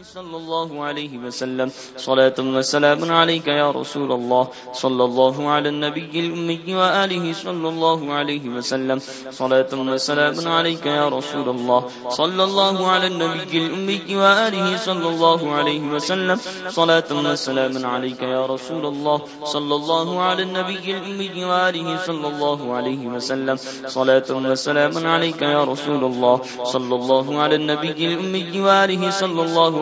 صلى الله عليه وسلم. صلاة وسلام عليك يا رسول الله. صلى الله على النبي الأمي وآله صلى الله عليه وسلم. صلاة وسلام عليك يا رسول الله. صلى الله على النبي الأمي وآله صلى الله عليه وسلم. صلاة وسلام عليك يا رسول الله. صلى الله على النبي الأمي وآله صلى الله عليه وسلم. صلاة وسلام عليك يا رسول الله. صلى الله على النبي الأمي وآله صلى الله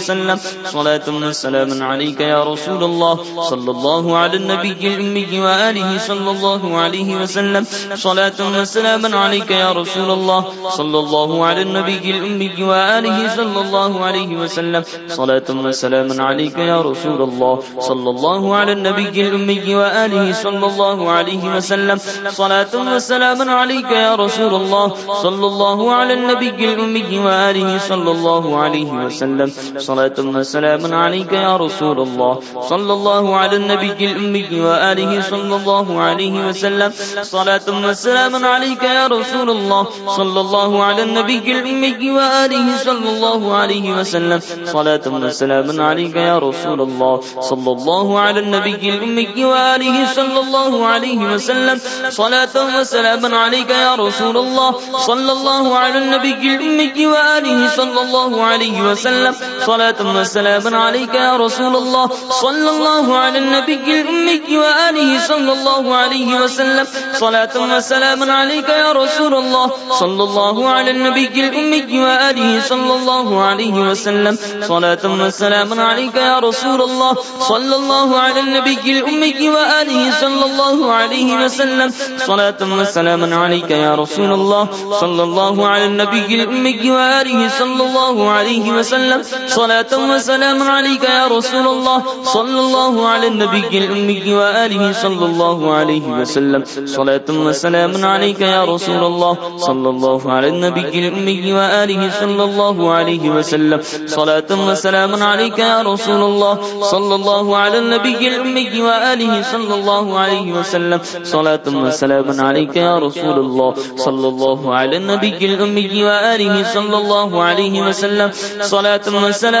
وسلم. صلاة وسلام عليك يا رسول الله. صلى الله على النبي الأمي وآله صلى الله عليه وسلم. صلاة وسلام عليك يا رسول الله. صلى الله على النبي الأمي وآله صلى الله عليه وسلم. صلاة وسلام عليك يا رسول الله. صلى الله على النبي الأمي وآله صلى الله عليه وسلم. صلاة وسلام عليك يا رسول الله. صلى الله على النبي الأمي وآله صلى الله عليه وسلم. صلاة وسلام عليك يا رسول الله. صلى الله على النبي الأمي وآله صلى الله عليه وسلم. صلاة وسلام عليك يا رسول الله. صلى الله على النبي الأمي وآله صلى الله عليه وسلم. صلاة وسلام عليك يا رسول الله. صلى الله على النبي الأمي وآله صلى الله عليه وسلم. صلاة وسلام عليك يا رسول الله. صلى الله على النبي الأمي وآله صلى الله عليه وسلم. صلاة وسلام عليك يا رسول الله صلى الله على النبي الأمي وآله صلى الله عليه وسلم صلاة وسلام عليك يا رسول الله صلى الله على النبي الأمي وآله صلى الله عليه وسلم صلاة وسلام عليك يا رسول الله صلى الله على النبي الأمي وآله صلى الله عليه وسلم صلاة وسلام عليك يا رسول الله صلى الله على النبي الأمي وآله صلى الله عليه وسلم صلاة وسلام عليك يا رسول الله. صلى الله على النبي الأمي وآله صلى الله عليه وسلم. صلاة وسلام عليك يا رسول الله. صلى الله على النبي الأمي وآله صلى الله عليه وسلم. صلاة وسلام عليك يا رسول الله. صلى الله على النبي الأمي وآله صلى الله عليه وسلم. صلاة وسلام عليك يا رسول الله. صلى الله على النبي الأمي وآله صلى الله عليه وسلم. صلاة وسلام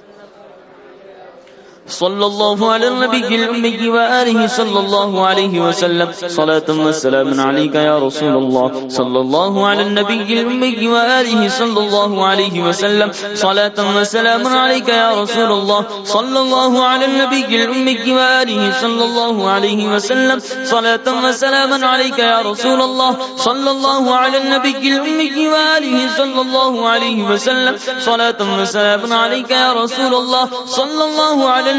صلى الله على النبي الأمي وآله صلى الله عليه وسلم. صلاة وسلام عليك يا رسول الله. صلى الله على النبي الأمي وآله صلى الله عليه وسلم. صلاة وسلام عليك يا رسول الله. صلى الله على النبي الأمي وآله صلى الله عليه وسلم. صلاة وسلام عليك يا رسول الله. صلى الله على النبي الأمي وآله صلى الله عليه وسلم. صلاة وسلام عليك يا رسول الله. صلى الله على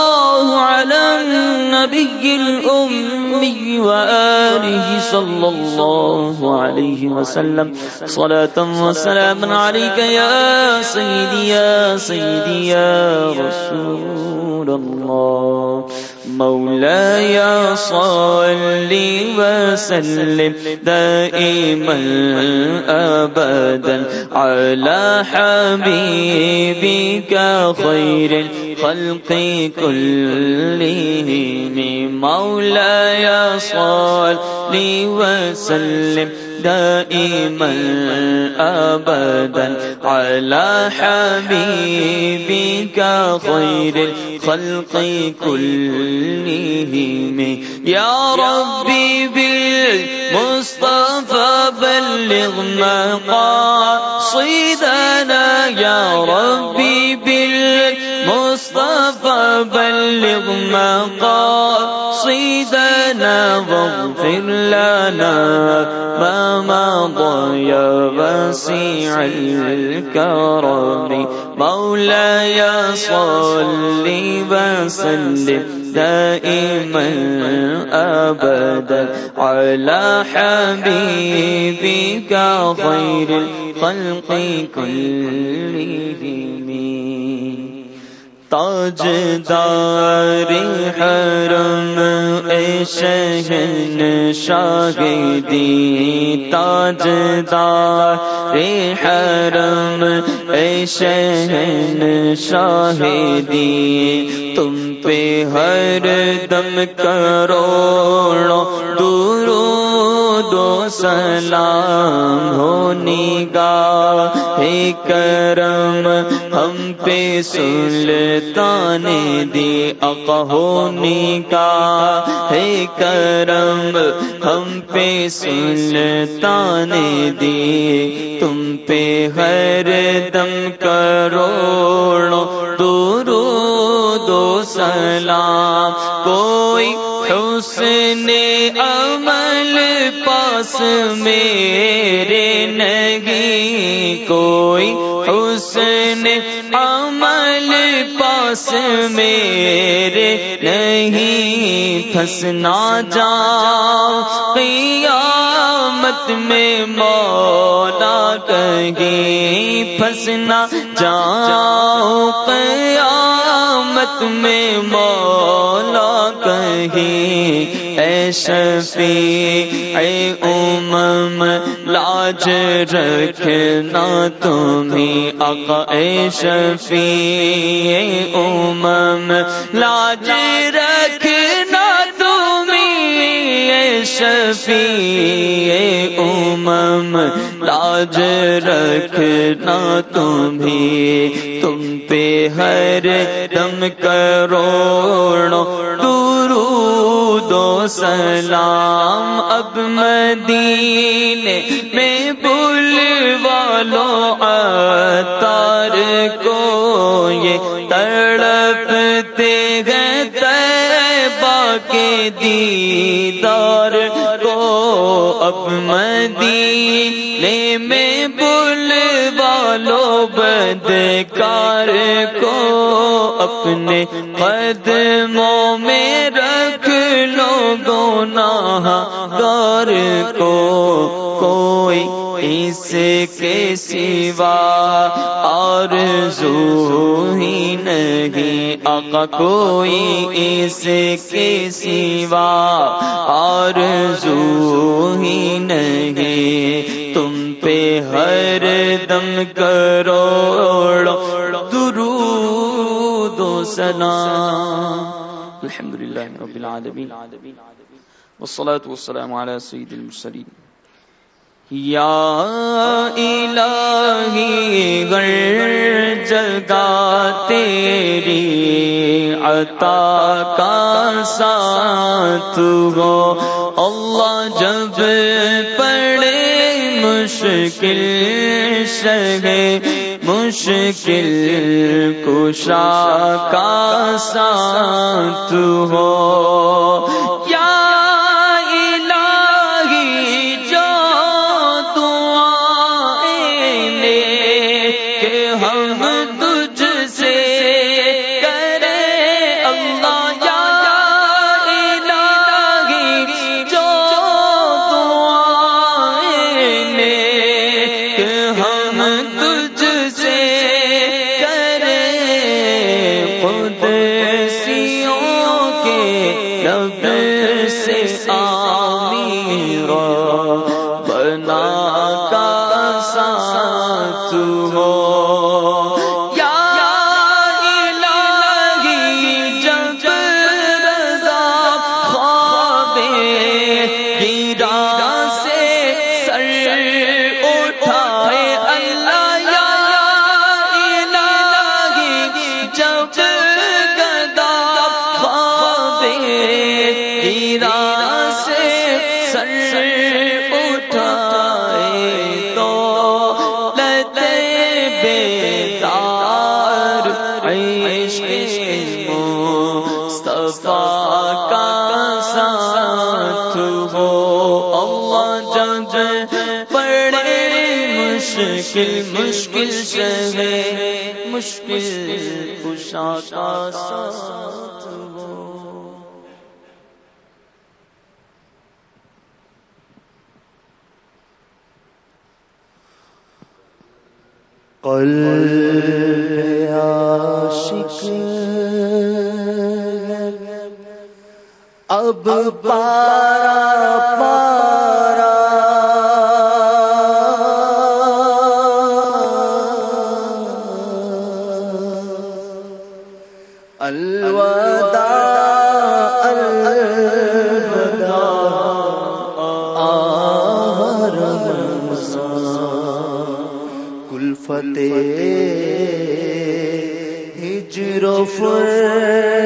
الله على النبي الأمي وآله صلى الله عليه وسلم. صلاة وسلام عليك يا سيدي يا سيدي، يا رسول الله. مولاي صل وسلم دائما أبدا على حبيبك خير خلق كلهم. مولاي صل وسلم دائما أبدا على حبيبك خير الخلق كلهم. میں۔ یا ربی بل بالمصطفى بلغ مقاصدنا۔ یا ربی بل بالمصطفى بلغ مقاصدنا۔ واغفر لنا ما مضى يا وسيع الكرم مولاي صل وسلم دائما أبدا على حبيبك خير الخلق كلهم تاج دار حرم اے شہن شاہدی تاج دار حرم اے شہن شاہدی تم پہ ہر دم کروڑوں دوروں دو سلام ہونی گا کرم ہم پہ سلطان دی ہونی کا ہے کرم ہم پہ سلطان دی تم پہ ہر دم کروڑوں دورو دو سلام کوئی حسن عمل پاس میرے نگی کوئی حسن عمل پاس میرے نہیں پھنسنا جا قیامت میں مولا کہیں پھنسنا جا قیامت میں مولا کہیں، اے شفیع، اے امم، لاج رکھنا تمہیں، آقا، اے شفیع، اے امم، لاج رکھنا شفیع امم، لاج رکھنا تمہیں، تم پہ ہر دم کروڑوں دو سلام۔ اب مدینے میں بول والو تار کو، یہ تڑپتے گئے تیبا کے دیدار کو اب مدینے میں بول والو بدکار کو اپنے قدموں میں رکھ لو گناہ گار کو۔ کوئی اس کے سوا اور ہی آقا کوئی اس کے سوا اور زو ہی نہیں۔ تم پہ ہر دم کروڑ درود و سلام الحمد لله رب العالمين والصلاة والسلام على سيد المرسلين یا الہی گر جگہ تیری عطا کا ساتھ ہو۔ اللہ جب پڑے مشکل شگے، مشکل کشا کا ساتھ ہو۔ مشکل خوشا کا ساتھ ہو۔ قلب عاشق اب پارا الوداع الوداع کل فتح ہجر و فرقت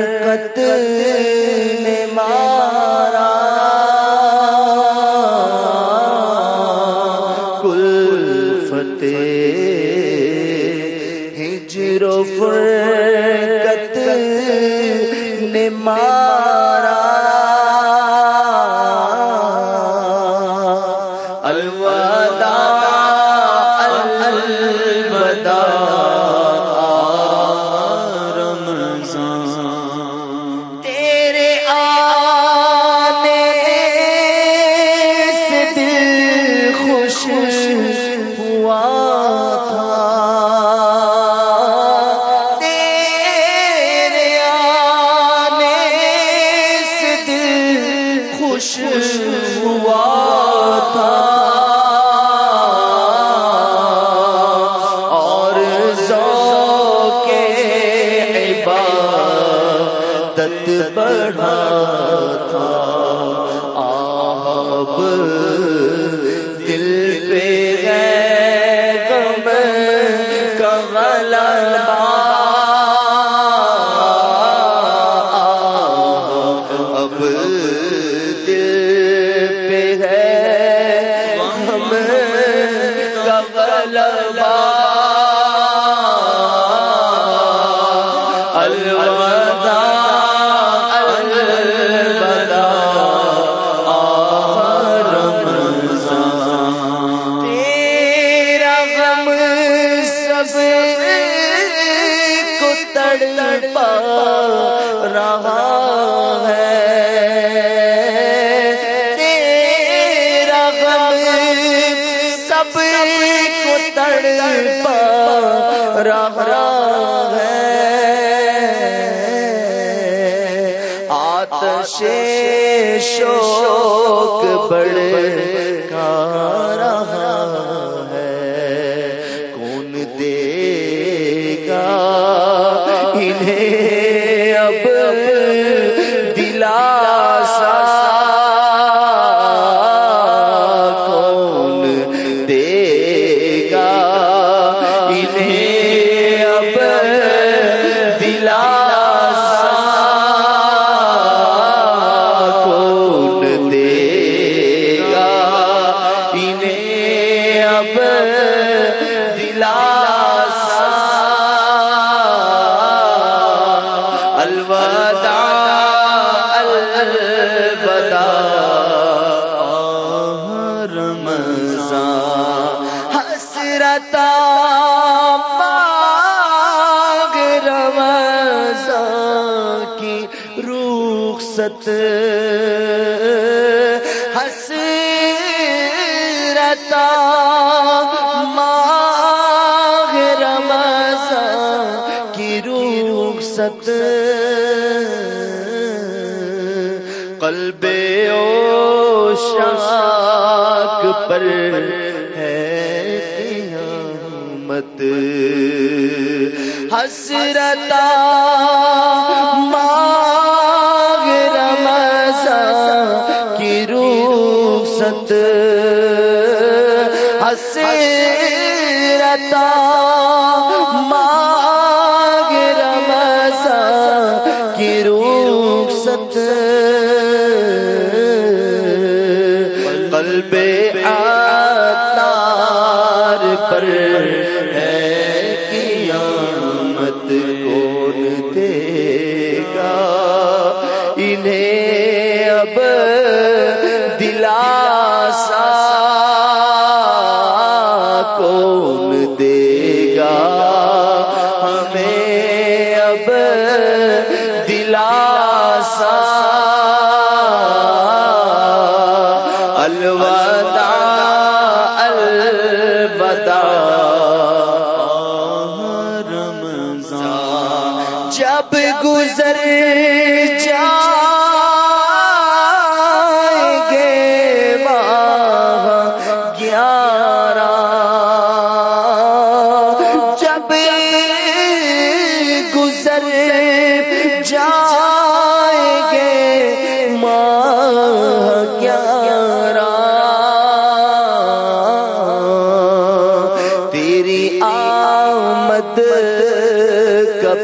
تڑپا رہا ہے۔ تیرا غم سب کو تڑپا رہا ہے۔ آتش شوق بڑے الوداع الوداع. رمضان حسرتا مانگ رمضان کی رخصت پر ہے قیامت۔ حسرتا ماغ رمضان کی رخصت۔ حسرتا ماغ رمضان کی رخصت۔ قلب آتار پر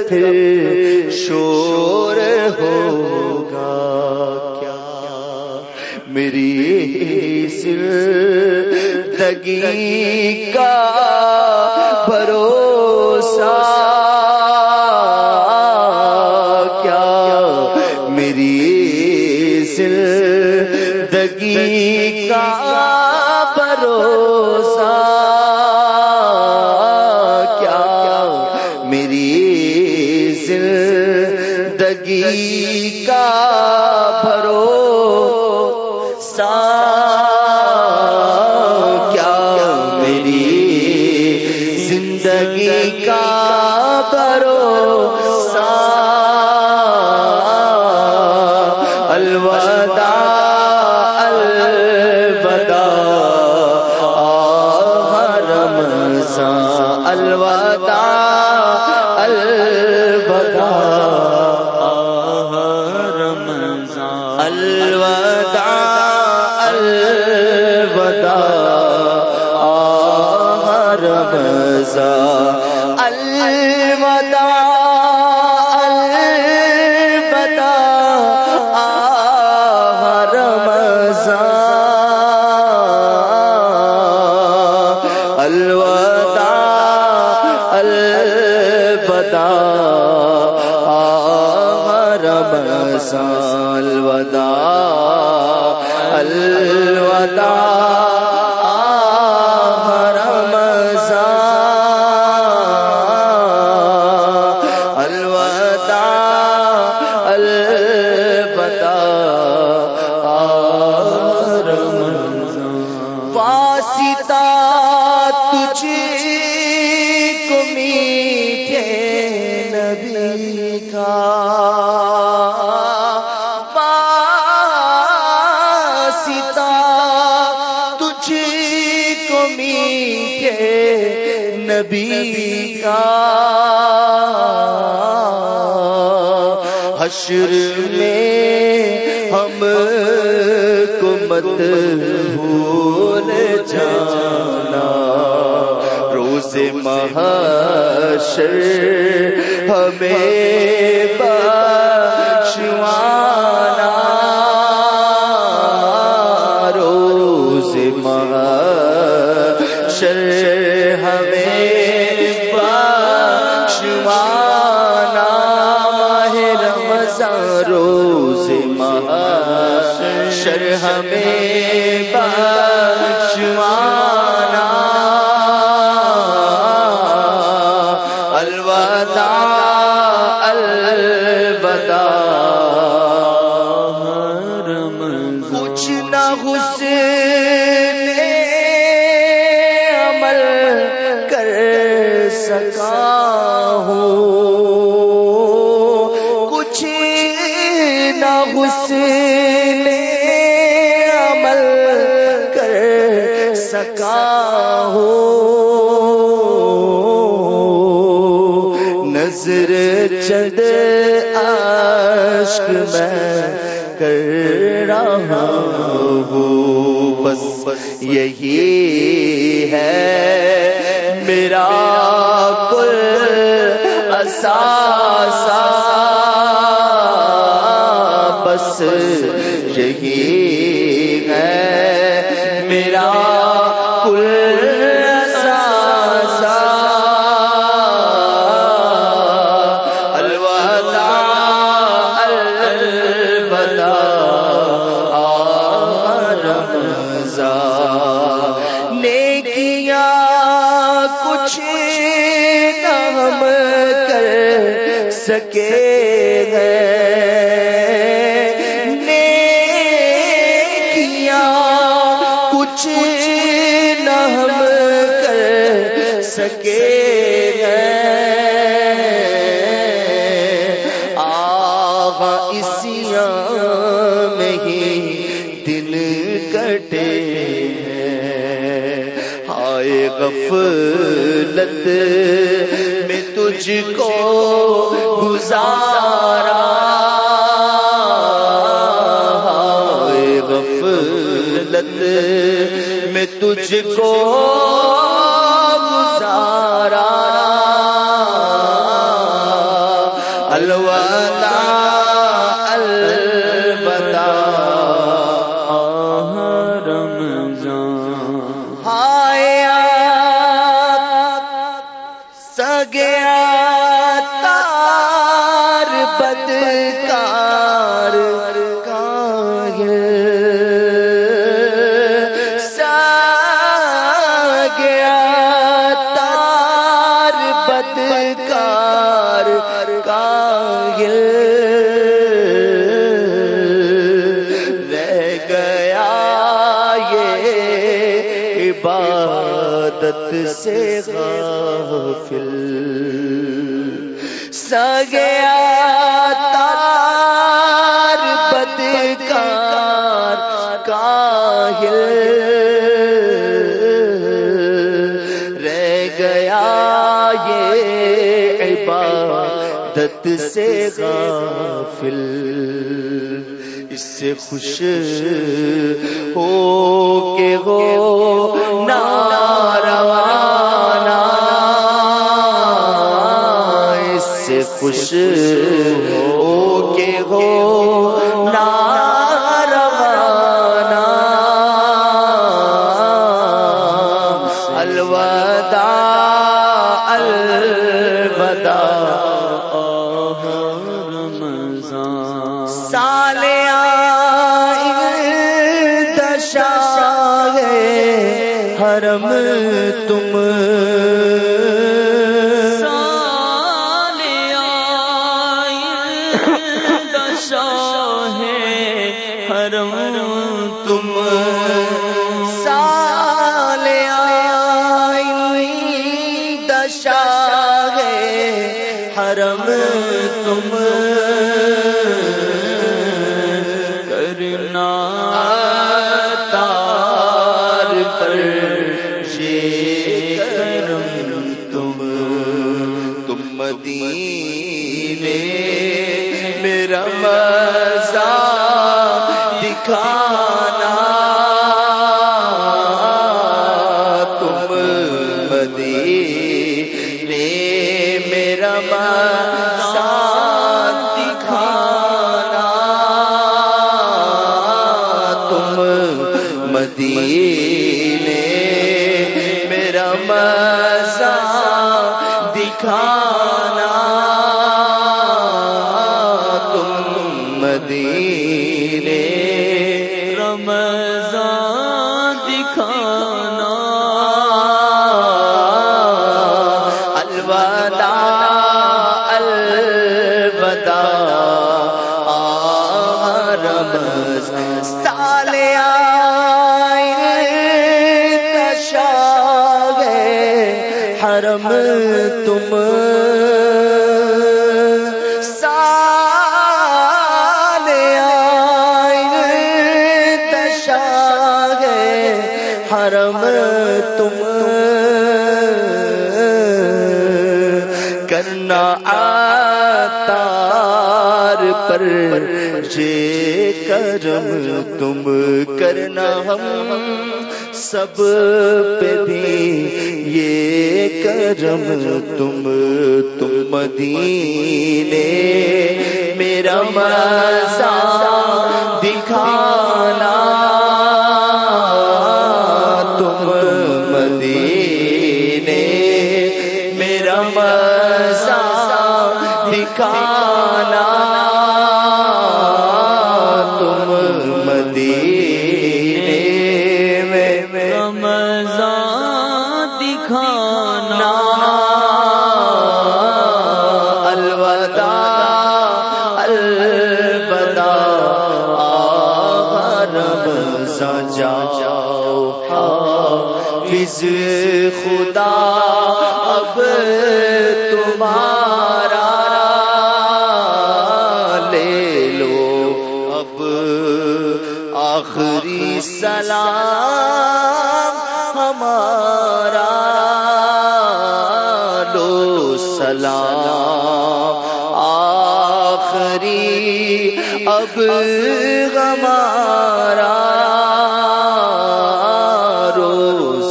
پھر شور ہوگا کیا؟ میری سر دگی کا تجھ کو میٹھے نبی کا نبی کا حشر حشر ہمیں بخشوانا۔ روز محشر ہمیں بخشوانا۔ ماہ رمضان روز شر ہمیں بخشوانا۔ یہی ہے میرا کل اساسا بس یہی ہے میرا غفلت میں تجھ کو گزارا۔ غفلت میں تجھ کو گزارا۔ عبادت سے غافل اس سے خوش ہو کہ ہو ناروانا اس سے خوش دشا ہے حرم تم پر جے کرم تم کرنا ہم سب پہ بھی یہ کرم تم تم مدینے میرا مزا دکھانا تم مدینے میرا مزا دکھانا اب ہمارا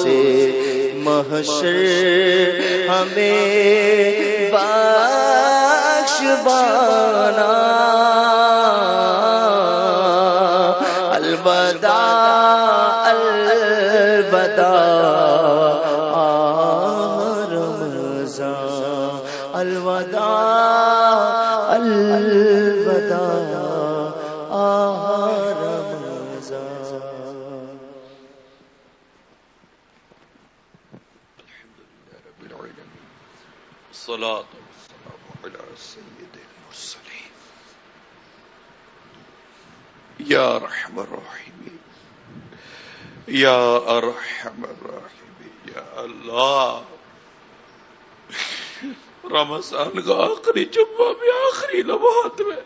سے محشر ہمیں بخش بانا يا أرحم الراحمين، يا الله. رمضان کا آخری جمعہ بھی آخری لمحات میں.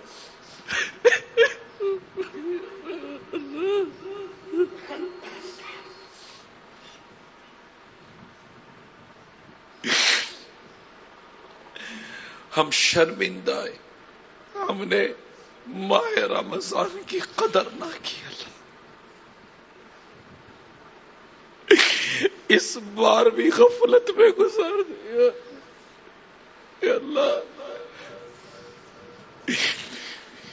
ہم شرمندہ ہم نے ماہ رمضان کی قدر نہ کی اللہ۔ اس بار بھی غفلت میں گزار دیا۔ اے اللہ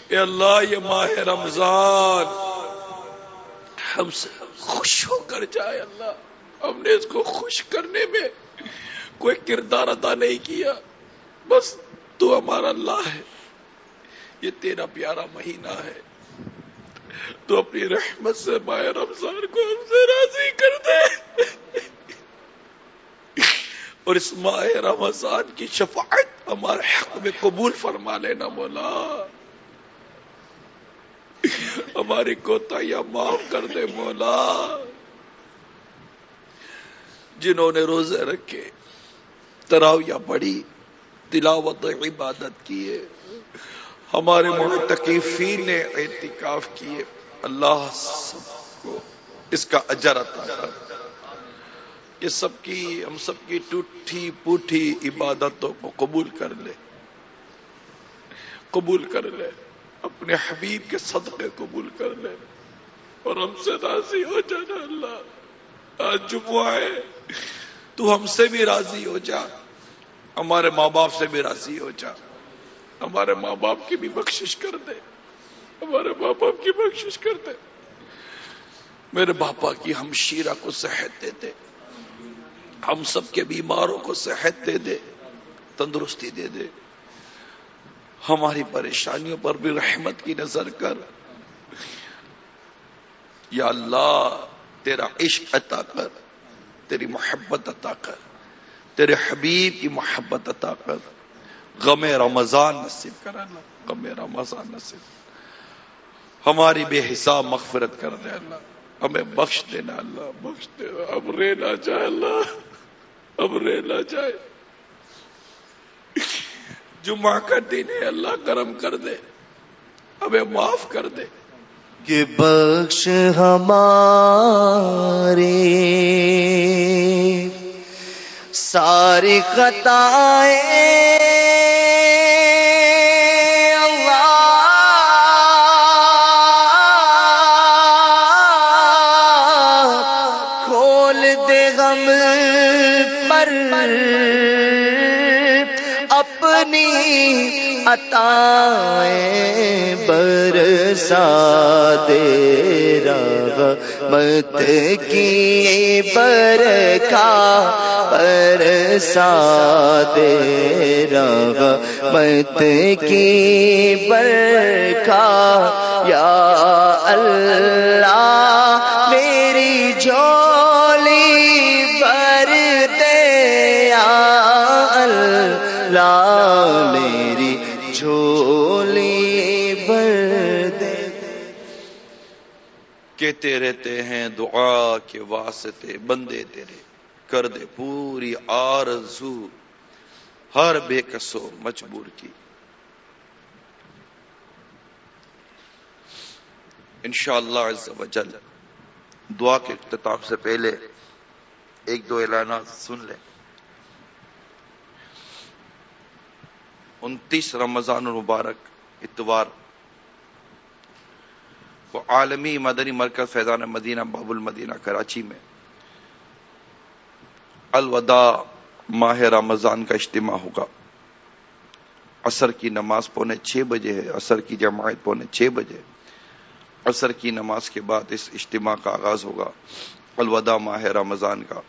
اے اللہ، یہ ماہ رمضان ہم سے خوش ہو کر جائے۔ اللہ، ہم نے اس کو خوش کرنے میں کوئی کردار ادا نہیں کیا۔ بس تو ہمارا اللہ ہے۔ یہ تیرا پیارا مہینہ ہے۔ تو اپنی رحمت سے ماہ رمضان کو ہم سے راضی کر دے۔ اور اس ماہ رمضان کی شفاعت ہمارے حق میں قبول فرما لینا مولا۔ ہماری کوتاہیاں معاف کر دے مولا۔ جنہوں نے روزے رکھے، تراویاں پڑھی، تلاوت عبادت کیے، ہمارے معتقفین نے اعتکاف کیے۔ اللہ سب کو اس کا اجر عطا کر یہ سب کی ہم سب کی ٹوٹھی پوٹھی عبادتوں کو قبول کر لے۔ قبول کر لے۔ اپنے حبیب کے صدقے قبول کر لے۔ اور ہم سے راضی ہو جانا اللہ۔ آج جمعہ ہے۔ تو ہم سے بھی راضی ہو جا۔ ہمارے ماں باپ سے بھی راضی ہو جا۔ ہمارے ماں باپ کی بھی بخشش کر دے۔ ہمارے ماں باپ کی بخشش کر دے۔ میرے باپا کی ہم شیرہ کو صحت دے دے۔ ہم سب کے بیماروں کو صحت دے دے، تندرستی دے دے۔ ہماری پریشانیوں پر بھی رحمت کی نظر کر۔ یا اللہ، تیرا عشق عطا کر، تیری محبت عطا کر، تیرے حبیب کی محبت عطا کر۔ غم رمضان نصیب کر، اللہ، غم رمضان نصیب۔ ہماری بے حساب مغفرت کر دے، اللہ۔ ہمیں بخش دینا، اللہ، بخش دے اب رے نہ اللہ۔ اب ریلا جائے۔ جمعہ کا دن ہے، اللہ کرم کر دے۔ ہمیں معاف کر دے۔ کہ بخش ہمارے۔ ساری خطائیں عطا برسا دے رحمت کی برکا برسا دے رحمت کی برکا یا کہتے رہتے ہیں، دعا کے واسطے، بندے تیرے، کر دے پوری آرزو۔ ہر بے کسو مجبور کی۔ انشاءاللہ عز و جل، دعا کے اختتام سے پہلے ایک دو اعلانات سن لیں۔ انتیس رمضان المبارک، اتوار کو عالمی مدنی مرکز فیضان مدینہ، باب المدینہ، کراچی میں۔ الوداع ماہ رمضان کا اجتماع ہوگا۔ عصر کی نماز پونے چھ بجے ہے، عصر کی جماعت پونے چھ بجے۔ عصر کی نماز کے بعد اس اجتماع کا آغاز ہوگا، الوداع ماہ رمضان کا۔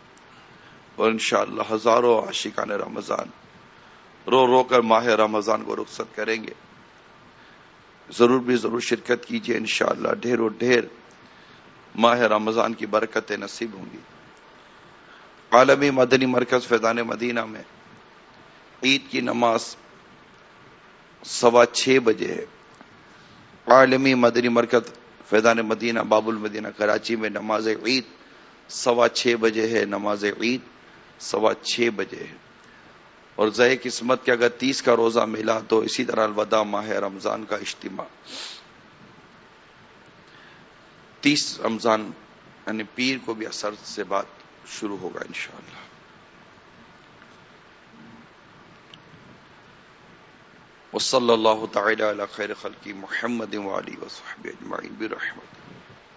اور انشاءاللہ ہزاروں عاشقان رمضان رو رو کر ماہ رمضان کو رخصت کریں گے۔ ضرور بھی ضرور شرکت کیجیے انشاءاللہ، ڈھیر و ڈھیر ماہ رمضان کی برکتیں نصیب ہوں گی۔ عالمی مدنی مرکز فیضان مدینہ میں عید کی نماز سوا چھ بجے ہے۔ عالمی مدنی مرکز فیضان مدینہ باب المدینہ کراچی میں نماز عید سوا چھ بجے ہے، نماز عید سوا چھ بجے ہے۔ اور ضع قسمت کے اگر تیس کا روزہ ملا تو اسی طرح الوداع ماہ رمضان کا اجتماع۔ تیس رمضان یعنی پیر کو بھی اثر سے بات شروع ہوگا انشاءاللہ۔ وصلی اللہ تعالی علی خیر خلقی محمد وعلی وصحبہ اجمعین برحمتہ